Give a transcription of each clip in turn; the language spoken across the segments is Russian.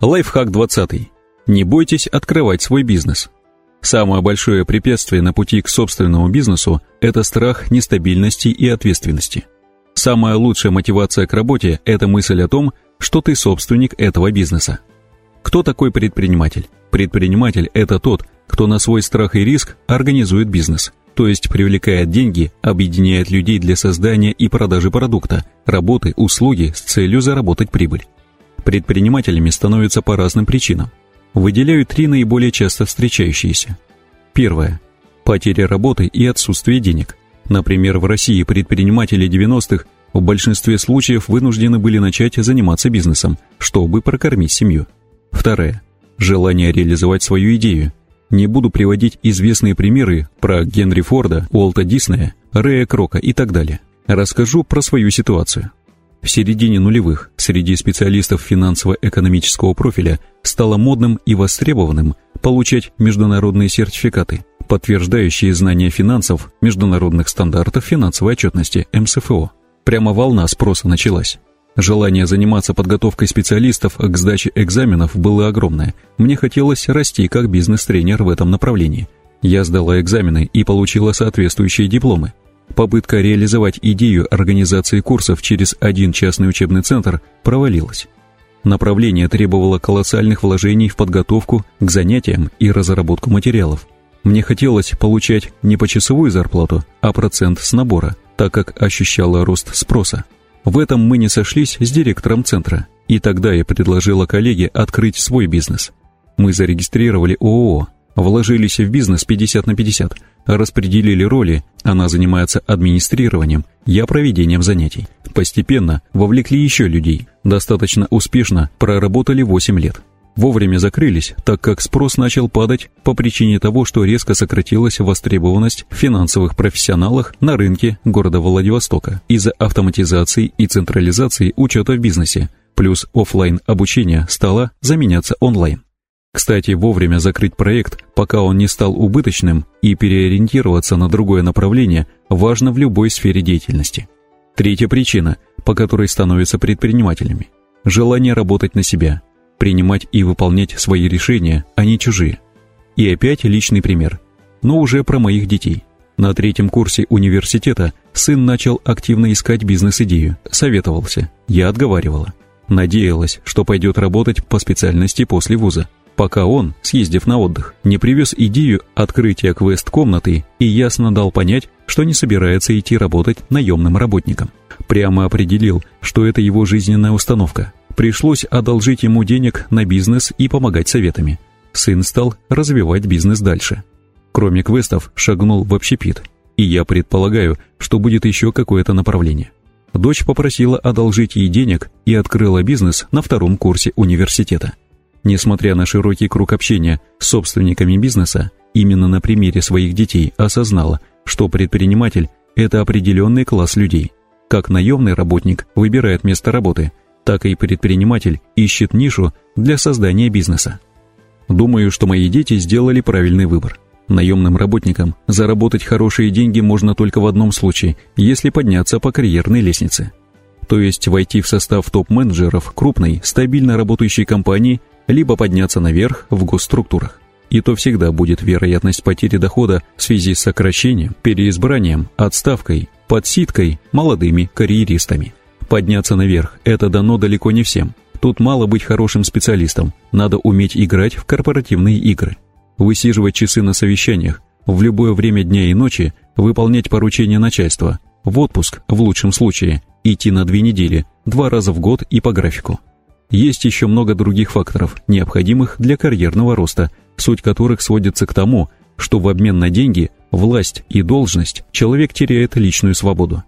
Лайфхак 20. Не бойтесь открывать свой бизнес. Самое большое препятствие на пути к собственному бизнесу – это страх нестабильности и ответственности. Самая лучшая мотивация к работе – это мысль о том, что ты собственник этого бизнеса. Кто такой предприниматель? Предприниматель – это тот, кто на свой страх и риск организует бизнес, то есть привлекает деньги, объединяет людей для создания и продажи продукта, работы, услуги с целью заработать прибыль. Предпринимателями становятся по разным причинам. Выделяю три наиболее часто встречающиеся. Первое. Потеря работы и отсутствие денег. Например, в России предприниматели 90-х в большинстве случаев вынуждены были начать заниматься бизнесом, чтобы прокормить семью. Второе. Желание реализовать свою идею. Не буду приводить известные примеры про Генри Форда, Уолта Диснея, Рэя Крока и так далее. Расскажу про свою ситуацию. В середине нулевых среди специалистов финансово-экономического профиля стало модным и востребованным получать международные сертификаты, подтверждающие знания финансов, международных стандартов финансовой отчетности МСФО. Прямо волна спроса началась. Желание заниматься подготовкой специалистов к сдаче экзаменов было огромное. Мне хотелось расти как бизнес-тренер в этом направлении. Я сдала экзамены и получила соответствующие дипломы. Попытка реализовать идею организации курсов через один частный учебный центр провалилась. Направление требовало колоссальных вложений в подготовку к занятиям и разработку материалов. Мне хотелось получать не почасовую зарплату, а процент с набора, так как ощущала рост спроса. В этом мы не сошлись с директором центра, и тогда я предложила коллеге открыть свой бизнес. Мы зарегистрировали ООО, вложились в бизнес 50 на 50, распределили роли, она занимается администрированием, я проведением занятий. Постепенно вовлекли еще людей, достаточно успешно проработали 8 лет. Вовремя закрылись, так как спрос начал падать по причине того, что резко сократилась востребованность в финансовых профессионалах на рынке города Владивостока из-за автоматизации и централизации учета в бизнесе, плюс офлайн обучение стало заменяться онлайн. Кстати, вовремя закрыть проект, пока он не стал убыточным, и переориентироваться на другое направление важно в любой сфере деятельности. Третья причина, по которой становятся предпринимателями – желание работать на себя, принимать и выполнять свои решения, а не чужие. И опять личный пример, но уже про моих детей. На третьем курсе университета сын начал активно искать бизнес-идею, советовался, я отговаривала. Надеялась, что пойдет работать по специальности после вуза пока он, съездив на отдых, не привез идею открытия квест-комнаты и ясно дал понять, что не собирается идти работать наемным работником. Прямо определил, что это его жизненная установка. Пришлось одолжить ему денег на бизнес и помогать советами. Сын стал развивать бизнес дальше. Кроме квестов, шагнул в общепит. И я предполагаю, что будет еще какое-то направление. Дочь попросила одолжить ей денег и открыла бизнес на втором курсе университета. Несмотря на широкий круг общения с собственниками бизнеса, именно на примере своих детей осознала, что предприниматель – это определенный класс людей. Как наемный работник выбирает место работы, так и предприниматель ищет нишу для создания бизнеса. Думаю, что мои дети сделали правильный выбор. Наемным работникам заработать хорошие деньги можно только в одном случае, если подняться по карьерной лестнице. То есть войти в состав топ-менеджеров крупной, стабильно работающей компании либо подняться наверх в госструктурах. И то всегда будет вероятность потери дохода в связи с сокращением, переизбранием, отставкой, подсидкой молодыми карьеристами. Подняться наверх – это дано далеко не всем. Тут мало быть хорошим специалистом, надо уметь играть в корпоративные игры. Высиживать часы на совещаниях, в любое время дня и ночи выполнять поручения начальства, в отпуск, в лучшем случае, идти на две недели, два раза в год и по графику. Есть еще много других факторов, необходимых для карьерного роста, суть которых сводится к тому, что в обмен на деньги, власть и должность человек теряет личную свободу.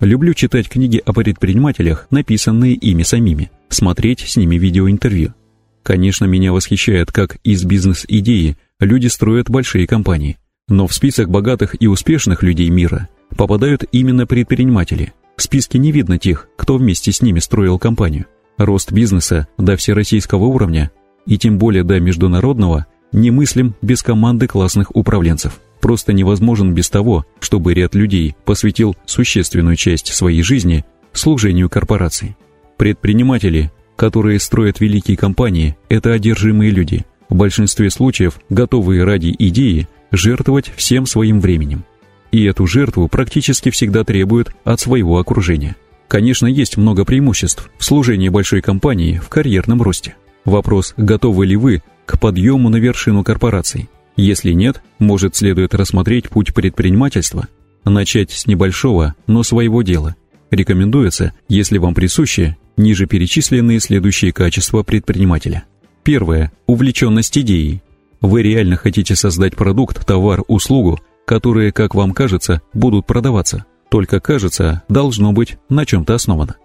Люблю читать книги о предпринимателях, написанные ими самими, смотреть с ними видеоинтервью. Конечно, меня восхищает, как из бизнес-идеи люди строят большие компании. Но в список богатых и успешных людей мира попадают именно предприниматели. В списке не видно тех, кто вместе с ними строил компанию. Рост бизнеса до всероссийского уровня и тем более до международного немыслим без команды классных управленцев. Просто невозможен без того, чтобы ряд людей посвятил существенную часть своей жизни служению корпорации. Предприниматели, которые строят великие компании, это одержимые люди, в большинстве случаев готовые ради идеи жертвовать всем своим временем. И эту жертву практически всегда требуют от своего окружения. Конечно, есть много преимуществ в служении большой компании в карьерном росте. Вопрос, готовы ли вы к подъему на вершину корпораций. Если нет, может следует рассмотреть путь предпринимательства, начать с небольшого, но своего дела. Рекомендуется, если вам присущи, ниже перечисленные следующие качества предпринимателя. Первое. Увлеченность идеей. Вы реально хотите создать продукт, товар, услугу, которые, как вам кажется, будут продаваться. Только кажется, должно быть на чем-то основано.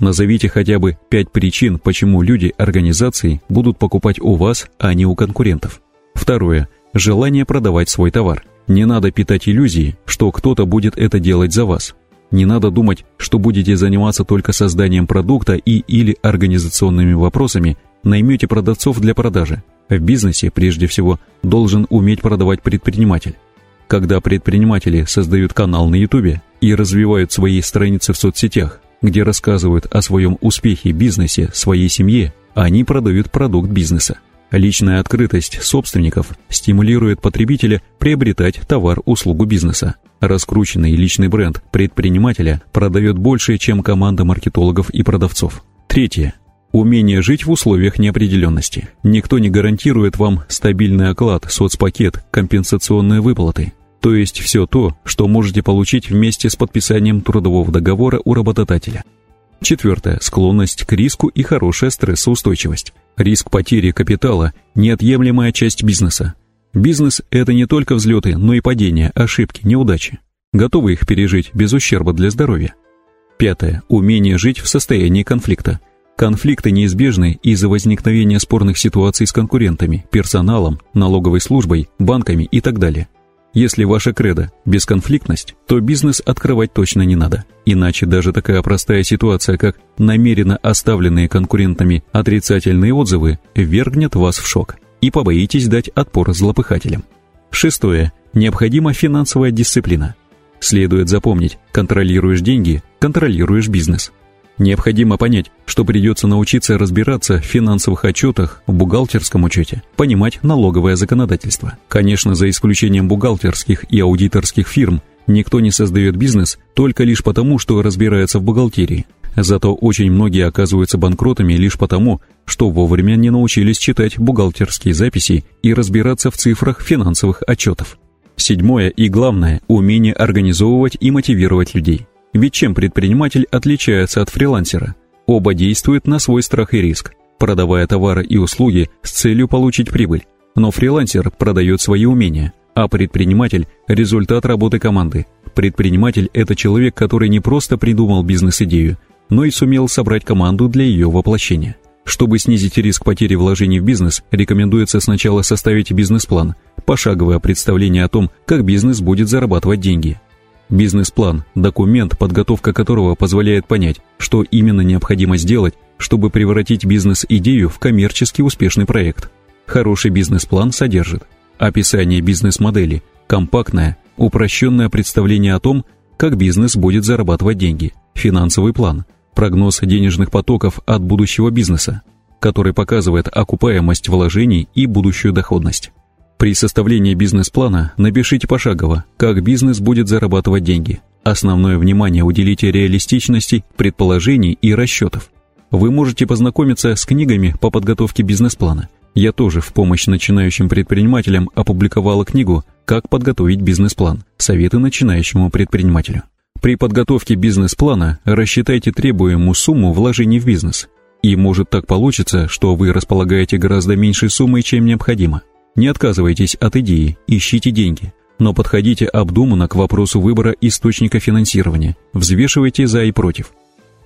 Назовите хотя бы пять причин, почему люди организации будут покупать у вас, а не у конкурентов. Второе. Желание продавать свой товар. Не надо питать иллюзии, что кто-то будет это делать за вас. Не надо думать, что будете заниматься только созданием продукта и или организационными вопросами, наймете продавцов для продажи. В бизнесе, прежде всего, должен уметь продавать предприниматель. Когда предприниматели создают канал на YouTube и развивают свои страницы в соцсетях, где рассказывают о своем успехе, бизнесе, своей семье, они продают продукт бизнеса. Личная открытость собственников стимулирует потребителя приобретать товар-услугу бизнеса. Раскрученный личный бренд предпринимателя продает больше, чем команда маркетологов и продавцов. Третье. Умение жить в условиях неопределенности. Никто не гарантирует вам стабильный оклад, соцпакет, компенсационные выплаты то есть все то, что можете получить вместе с подписанием трудового договора у работодателя. Четвертое. Склонность к риску и хорошая стрессоустойчивость. Риск потери капитала – неотъемлемая часть бизнеса. Бизнес – это не только взлеты, но и падения, ошибки, неудачи. Готовы их пережить без ущерба для здоровья. Пятое. Умение жить в состоянии конфликта. Конфликты неизбежны из-за возникновения спорных ситуаций с конкурентами, персоналом, налоговой службой, банками и так далее – если ваша кредо – бесконфликтность, то бизнес открывать точно не надо. Иначе даже такая простая ситуация, как намеренно оставленные конкурентами отрицательные отзывы, ввергнет вас в шок и побоитесь дать отпор злопыхателям. Шестое. Необходима финансовая дисциплина. Следует запомнить, контролируешь деньги – контролируешь бизнес. Необходимо понять, что придется научиться разбираться в финансовых отчетах, в бухгалтерском учете, понимать налоговое законодательство. Конечно, за исключением бухгалтерских и аудиторских фирм, никто не создает бизнес только лишь потому, что разбирается в бухгалтерии. Зато очень многие оказываются банкротами лишь потому, что вовремя не научились читать бухгалтерские записи и разбираться в цифрах финансовых отчетов. Седьмое и главное – умение организовывать и мотивировать людей. Ведь чем предприниматель отличается от фрилансера? Оба действуют на свой страх и риск, продавая товары и услуги с целью получить прибыль. Но фрилансер продает свои умения, а предприниматель – результат работы команды. Предприниматель – это человек, который не просто придумал бизнес-идею, но и сумел собрать команду для ее воплощения. Чтобы снизить риск потери вложений в бизнес, рекомендуется сначала составить бизнес-план, пошаговое представление о том, как бизнес будет зарабатывать деньги – Бизнес-план – документ, подготовка которого позволяет понять, что именно необходимо сделать, чтобы превратить бизнес-идею в коммерчески успешный проект. Хороший бизнес-план содержит описание бизнес-модели, компактное, упрощенное представление о том, как бизнес будет зарабатывать деньги, финансовый план, прогноз денежных потоков от будущего бизнеса, который показывает окупаемость вложений и будущую доходность. При составлении бизнес-плана напишите пошагово, как бизнес будет зарабатывать деньги. Основное внимание уделите реалистичности, предположений и расчетов. Вы можете познакомиться с книгами по подготовке бизнес-плана. Я тоже в помощь начинающим предпринимателям опубликовала книгу «Как подготовить бизнес-план. Советы начинающему предпринимателю». При подготовке бизнес-плана рассчитайте требуемую сумму вложений в бизнес. И может так получится, что вы располагаете гораздо меньшей суммой, чем необходимо – не отказывайтесь от идеи, ищите деньги, но подходите обдуманно к вопросу выбора источника финансирования, взвешивайте за и против.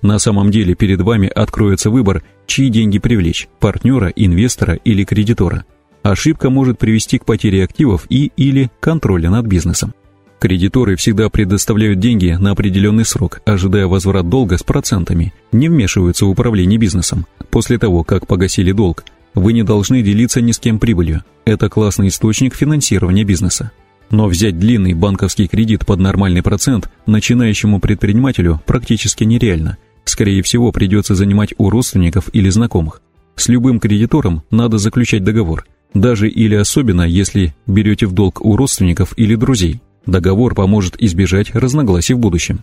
На самом деле перед вами откроется выбор, чьи деньги привлечь – партнера, инвестора или кредитора. Ошибка может привести к потере активов и или контроля над бизнесом. Кредиторы всегда предоставляют деньги на определенный срок, ожидая возврат долга с процентами, не вмешиваются в управление бизнесом. После того, как погасили долг – вы не должны делиться ни с кем прибылью. Это классный источник финансирования бизнеса. Но взять длинный банковский кредит под нормальный процент начинающему предпринимателю практически нереально. скорее всего, придется занимать у родственников или знакомых. С любым кредитором надо заключать договор, даже или особенно, если берете в долг у родственников или друзей. Договор поможет избежать разногласий в будущем.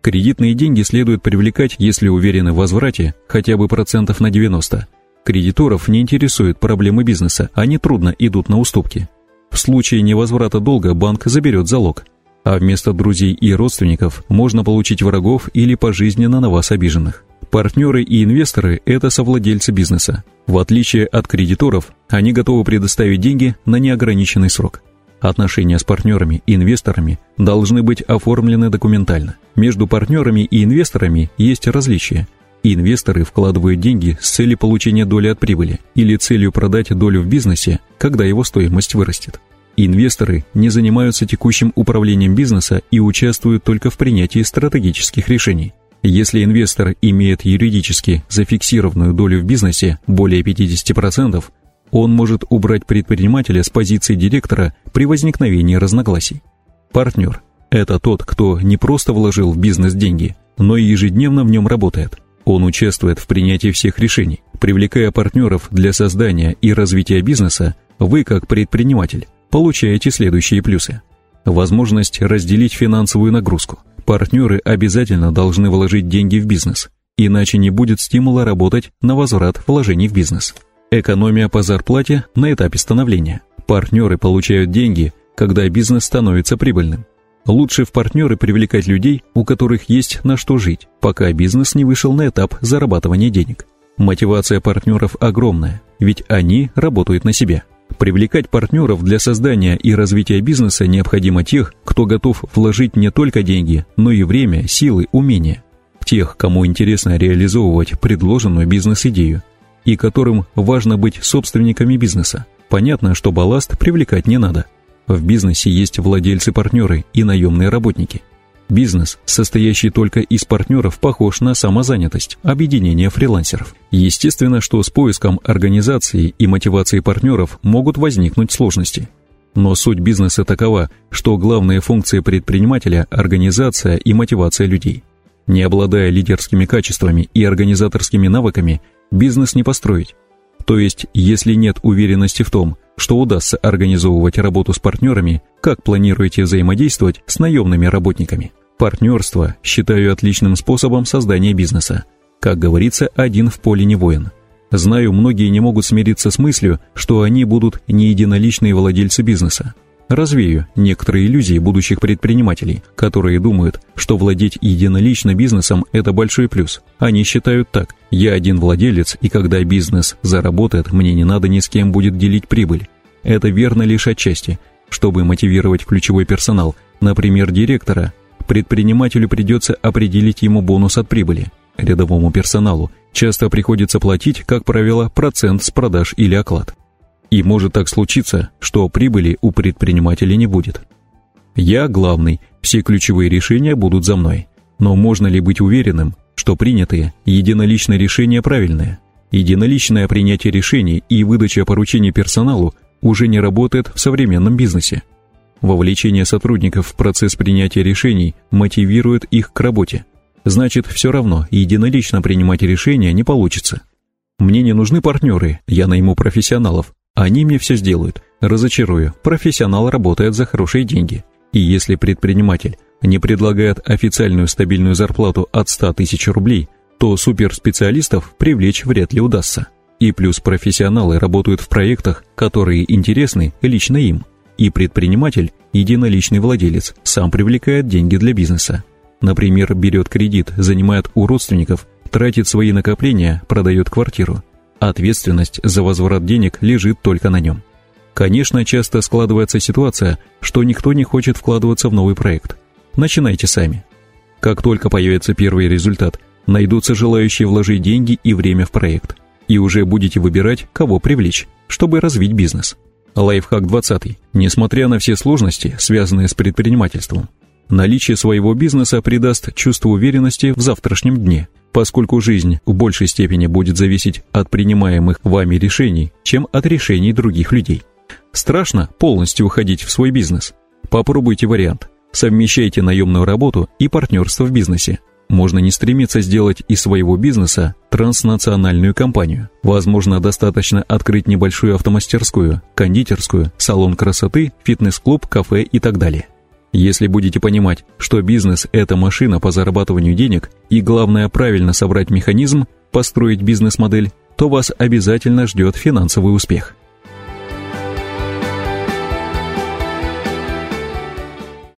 Кредитные деньги следует привлекать, если уверены в возврате, хотя бы процентов на 90. Кредиторов не интересуют проблемы бизнеса, они трудно идут на уступки. В случае невозврата долга банк заберет залог, а вместо друзей и родственников можно получить врагов или пожизненно на вас обиженных. Партнеры и инвесторы – это совладельцы бизнеса. В отличие от кредиторов, они готовы предоставить деньги на неограниченный срок. Отношения с партнерами и инвесторами должны быть оформлены документально. Между партнерами и инвесторами есть различия. Инвесторы вкладывают деньги с целью получения доли от прибыли или целью продать долю в бизнесе, когда его стоимость вырастет. Инвесторы не занимаются текущим управлением бизнеса и участвуют только в принятии стратегических решений. Если инвестор имеет юридически зафиксированную долю в бизнесе более 50%, он может убрать предпринимателя с позиции директора при возникновении разногласий. Партнер – это тот, кто не просто вложил в бизнес деньги, но и ежедневно в нем работает. Он участвует в принятии всех решений. Привлекая партнеров для создания и развития бизнеса, вы, как предприниматель, получаете следующие плюсы. Возможность разделить финансовую нагрузку. Партнеры обязательно должны вложить деньги в бизнес, иначе не будет стимула работать на возврат вложений в бизнес. Экономия по зарплате на этапе становления. Партнеры получают деньги, когда бизнес становится прибыльным. Лучше в партнеры привлекать людей, у которых есть на что жить, пока бизнес не вышел на этап зарабатывания денег. Мотивация партнеров огромная, ведь они работают на себя. Привлекать партнеров для создания и развития бизнеса необходимо тех, кто готов вложить не только деньги, но и время, силы, умения. Тех, кому интересно реализовывать предложенную бизнес-идею, и которым важно быть собственниками бизнеса. Понятно, что балласт привлекать не надо. В бизнесе есть владельцы-партнеры и наемные работники. Бизнес, состоящий только из партнеров, похож на самозанятость, объединение фрилансеров. Естественно, что с поиском организации и мотивацией партнеров могут возникнуть сложности. Но суть бизнеса такова, что главные функции предпринимателя – организация и мотивация людей. Не обладая лидерскими качествами и организаторскими навыками – бизнес не построить. То есть, если нет уверенности в том, что удастся организовывать работу с партнерами, как планируете взаимодействовать с наемными работниками? Партнерство считаю отличным способом создания бизнеса. Как говорится, один в поле не воин. Знаю, многие не могут смириться с мыслью, что они будут не единоличные владельцы бизнеса. Развею некоторые иллюзии будущих предпринимателей, которые думают, что владеть единолично бизнесом – это большой плюс. Они считают так – я один владелец, и когда бизнес заработает, мне не надо ни с кем будет делить прибыль. Это верно лишь отчасти. Чтобы мотивировать ключевой персонал, например, директора, предпринимателю придется определить ему бонус от прибыли. Рядовому персоналу часто приходится платить, как правило, процент с продаж или оклад. И может так случиться, что прибыли у предпринимателя не будет. Я главный, все ключевые решения будут за мной. Но можно ли быть уверенным, что принятые единоличные решения правильные? Единоличное принятие решений и выдача поручений персоналу уже не работает в современном бизнесе. Вовлечение сотрудников в процесс принятия решений мотивирует их к работе. Значит, все равно единолично принимать решения не получится. Мне не нужны партнеры, я найму профессионалов, они мне все сделают. Разочарую, профессионал работает за хорошие деньги. И если предприниматель не предлагает официальную стабильную зарплату от 100 тысяч рублей, то суперспециалистов привлечь вряд ли удастся. И плюс профессионалы работают в проектах, которые интересны лично им. И предприниматель, единоличный владелец, сам привлекает деньги для бизнеса. Например, берет кредит, занимает у родственников, тратит свои накопления, продает квартиру ответственность за возврат денег лежит только на нем. Конечно, часто складывается ситуация, что никто не хочет вкладываться в новый проект. Начинайте сами. Как только появится первый результат, найдутся желающие вложить деньги и время в проект. И уже будете выбирать, кого привлечь, чтобы развить бизнес. Лайфхак 20. Несмотря на все сложности, связанные с предпринимательством, наличие своего бизнеса придаст чувство уверенности в завтрашнем дне – поскольку жизнь в большей степени будет зависеть от принимаемых вами решений, чем от решений других людей. Страшно полностью уходить в свой бизнес? Попробуйте вариант. Совмещайте наемную работу и партнерство в бизнесе. Можно не стремиться сделать из своего бизнеса транснациональную компанию. Возможно, достаточно открыть небольшую автомастерскую, кондитерскую, салон красоты, фитнес-клуб, кафе и так далее. Если будете понимать, что бизнес – это машина по зарабатыванию денег, и главное правильно собрать механизм, построить бизнес-модель, то вас обязательно ждет финансовый успех.